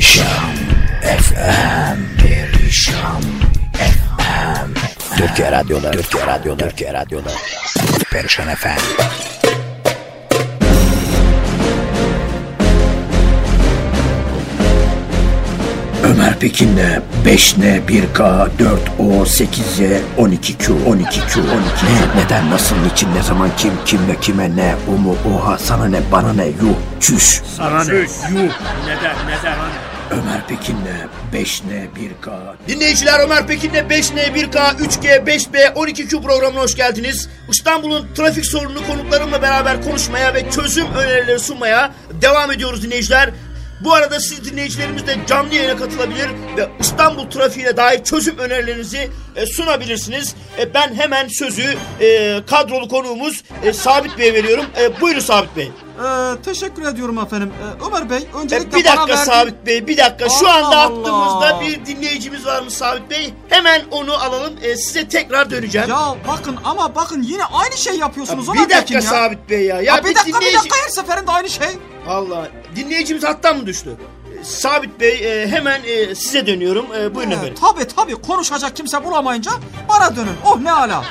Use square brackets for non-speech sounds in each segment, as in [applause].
Perişan FM Perişan FM Türkiye Radyo'da Türkiye Radyo'da Türkiye Radyo'da Perişan FM Ömer Pekin'le 5N 1K 4O 8Y 12Q 12Q 12 Ne neden nasıl niçin ne zaman kim kimle kime ne o mu oha sana ne bana ne yuh çüş Sana ne? Yuh. Neden? Neden? Ömer Pekin'le 5N 1K Dinleyiciler Ömer Pekin'le 5N, 1K, 3G, 5B, 12Q programına hoş geldiniz. İstanbul'un trafik sorununu konuklarımla beraber konuşmaya ve çözüm önerileri sunmaya devam ediyoruz dinleyiciler. Bu arada siz dinleyicilerimiz de canlı yayına katılabilir ve İstanbul trafiğine dair çözüm önerilerinizi e, sunabilirsiniz. E, ben hemen sözü e, kadrolu konuğumuz e, Sabit Bey'e veriyorum. E, buyurun Sabit Bey. Ee, teşekkür ediyorum efendim. Ee, Ömer Bey E, öncelikle bir dakika bana verdiğin- Sabit Bey, bir dakika. Şu Allah anda Allah. hattımızda bir dinleyicimiz varmış Sabit Bey. Hemen onu alalım. E, size tekrar döneceğim. Ya bakın ama bakın yine aynı şey yapıyorsunuz Ya Ömer bir dakika ya. Sabit Bey ya. Ya, Ya bir dakika dinleyici... bir dakika her seferinde aynı şey. Allah. Dinleyicimiz hattan mı düştü? E, Sabit Bey e, hemen e, size dönüyorum. E, buyurun efendim. tabii tabii konuşacak kimse bulamayınca bana dönün. Oh ne ala.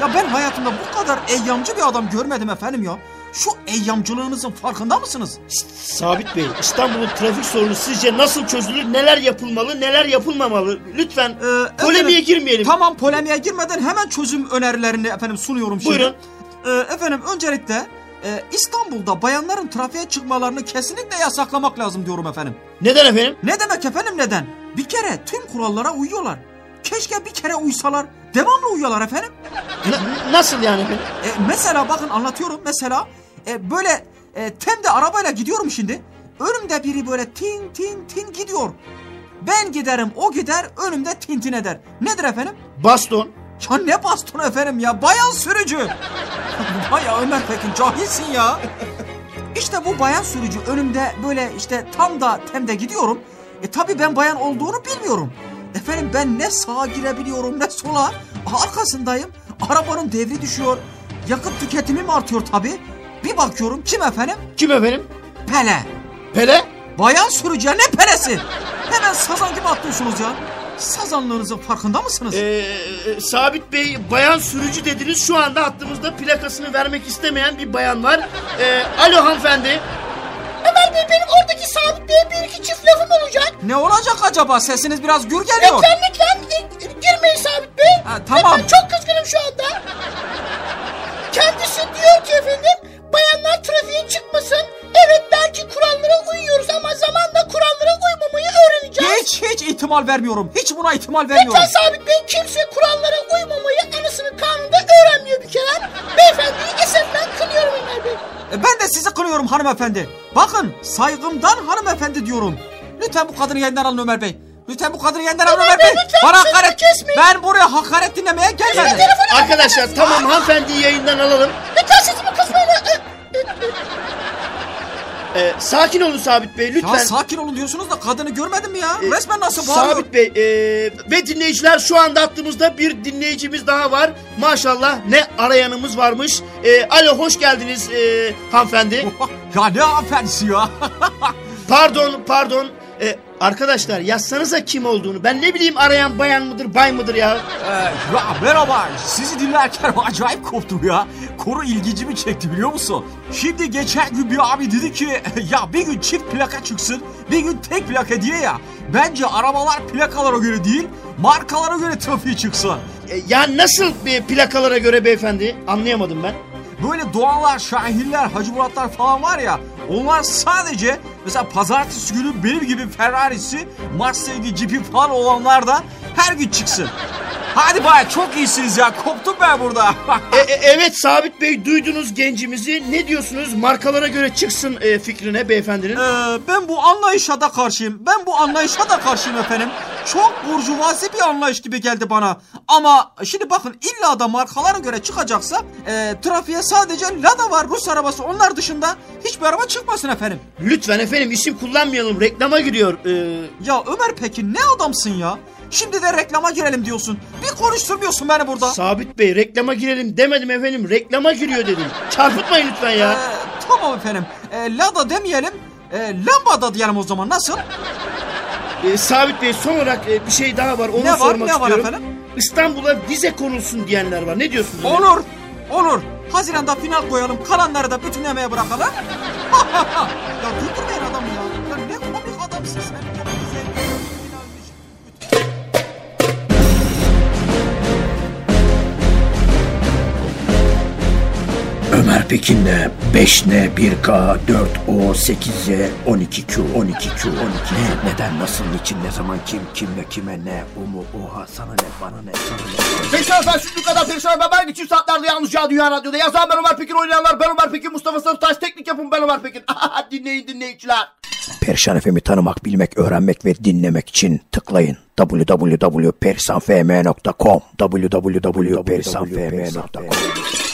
Ya ben hayatımda bu kadar eyyamcı bir adam görmedim efendim ya. Şu eyyamcılığınızın farkında mısınız? Sabit Bey, İstanbul'un trafik sorunu sizce nasıl çözülür? Neler yapılmalı, neler yapılmamalı? Lütfen Ee, polemiğe efendim, girmeyelim. Tamam polemiğe girmeden hemen çözüm önerilerini efendim sunuyorum şimdi. Buyurun. Ee, efendim öncelikle e, İstanbul'da bayanların trafiğe çıkmalarını kesinlikle yasaklamak lazım diyorum efendim. Neden efendim? Ne demek efendim neden? Bir kere tüm kurallara uyuyorlar. Keşke bir kere uysalar. Devamlı uyuyorlar efendim. Na- nasıl yani efendim? E, mesela bakın anlatıyorum. Mesela e, böyle e, temde arabayla gidiyorum şimdi. Önümde biri böyle tin tin tin gidiyor. Ben giderim o gider önümde tin tin eder. Nedir efendim? Baston. Ya ne bastonu efendim ya bayan sürücü. Baya Ömer Pekin cahilsin ya. İşte bu bayan sürücü önümde böyle işte tam da temde gidiyorum. E tabi ben bayan olduğunu bilmiyorum. Efendim ben ne sağa girebiliyorum ne sola. Arkasındayım. Arabanın devri düşüyor. Yakıt tüketimim artıyor tabi. Bir bakıyorum kim efendim? Kim efendim? Pele. Pele? Bayan sürücü ya, ne pelesi? Hemen sazan gibi atlıyorsunuz ya. Sazanlığınızın farkında mısınız? Ee, Sabit Bey bayan sürücü dediniz. Şu anda hattımızda plakasını vermek istemeyen bir bayan var. Ee, alo hanımefendi. Ömer Bey benim oradaki Sabit Bey'e bir iki çift lafım olacak. Ne olacak acaba? Sesiniz biraz gür geliyor. Lütfen lütfen girmeyin Sabit Bey. Ha, tamam. Ben çok kızgınım şu anda. Kendisi diyor ki efendim ihtimal vermiyorum. Hiç buna ihtimal vermiyorum. Lütfen Sabit Bey kimse kurallara uymamayı anasının kanında öğrenmiyor bir kere. Beyefendiyi eseften kınıyorum Ömer Bey. E, Ben de sizi kınıyorum hanımefendi. Bakın saygımdan hanımefendi diyorum. Lütfen bu kadını yayından alın Ömer Bey. Lütfen bu kadını yayından alın Ömer Ömer Bey, lütfen Bana hakaret. kesmeyin. Ben buraya hakaret dinlemeye gelmedim. Arkadaşlar tamam hanımefendiyi yayından alalım. Lütfen sesimi kısmayın. Ee, sakin olun Sabit Bey lütfen. Ya sakin olun diyorsunuz da kadını görmedin mi ya? Ee, Resmen nasıl bağırıyor. Sabit Bey e, ve dinleyiciler şu anda hattımızda bir dinleyicimiz daha var. Maşallah ne arayanımız varmış. E, alo hoş geldiniz e, hanımefendi. [laughs] ya ne hanımefendisi ya? [laughs] Pardon pardon. E, arkadaşlar yazsanıza kim olduğunu. Ben ne bileyim arayan bayan mıdır bay mıdır ya. Ee, ya merhaba. Sizi dinlerken [laughs] acayip koptum ya. Konu ilgicimi çekti biliyor musun? Şimdi geçen gün bir abi dedi ki [laughs] ya bir gün çift plaka çıksın bir gün tek plaka diye ya. Bence arabalar plakalara göre değil markalara göre trafiğe çıksın. E, ya nasıl bir plakalara göre beyefendi? Anlayamadım ben. Böyle doğalar, şahiller, Hacı Muratlar falan var ya onlar sadece mesela pazartesi günü benim gibi Ferrari'si, Mustang'i, Jeep'i falan olanlar da her gün çıksın. Hadi bay çok iyisiniz ya koptum ben burada. [laughs] E, e, evet Sabit Bey duydunuz gencimizi. Ne diyorsunuz? Markalara göre çıksın e, fikrine beyefendinin. Ee, ben bu anlayışa da karşıyım. Ben bu anlayışa da karşıyım efendim. Çok burjuvazi bir anlayış gibi geldi bana. Ama şimdi bakın illa da markalara göre çıkacaksa e, trafiğe sadece Lada var Rus arabası. Onlar dışında hiçbir araba çıkmasın efendim. Lütfen efendim isim kullanmayalım. Reklama giriyor. E, Ya Ömer peki ne adamsın ya? Şimdi de reklama girelim diyorsun. Bir konuşturmuyorsun beni burada. Sabit Bey reklama girelim demedim efendim. Reklama giriyor dedim. Çarpıtmayın lütfen ya. Ee, tamam efendim. Ee, Lada demeyelim. E, lambada diyelim o zaman nasıl? Ee, Sabit Bey son olarak e, bir şey daha var. Onu Ne var, sormak ne var istiyorum. efendim? İstanbul'a vize konulsun diyenler var. Ne diyorsunuz? Olur. Olur. Haziran'da final koyalım. Kalanları da bütünlemeye bırakalım. [laughs] ya güldürmeyin adamı ya. Ya ne komik adamsın sen. Ömer Pekin'le 5N 1K 4O 8Z 12Q 12Q 12 ne neden nasıl niçin ne zaman kim kimle kime ne? O mu oha sana ne bana ne sana ne? Perişan efendim şimdi kadar perişan ben ben için saatlerde yalnız ya Dünya Radyo'da. Yazan ben Ömer Pekin oynayanlar ben Ömer Pekin Mustafa Sarıtaş teknik yapım ben Ömer Pekin. [laughs] dinleyin dinleyiciler. Perişan FM'i tanımak, bilmek, öğrenmek ve dinlemek için tıklayın. www.perisanfm.com www.perisanfm.com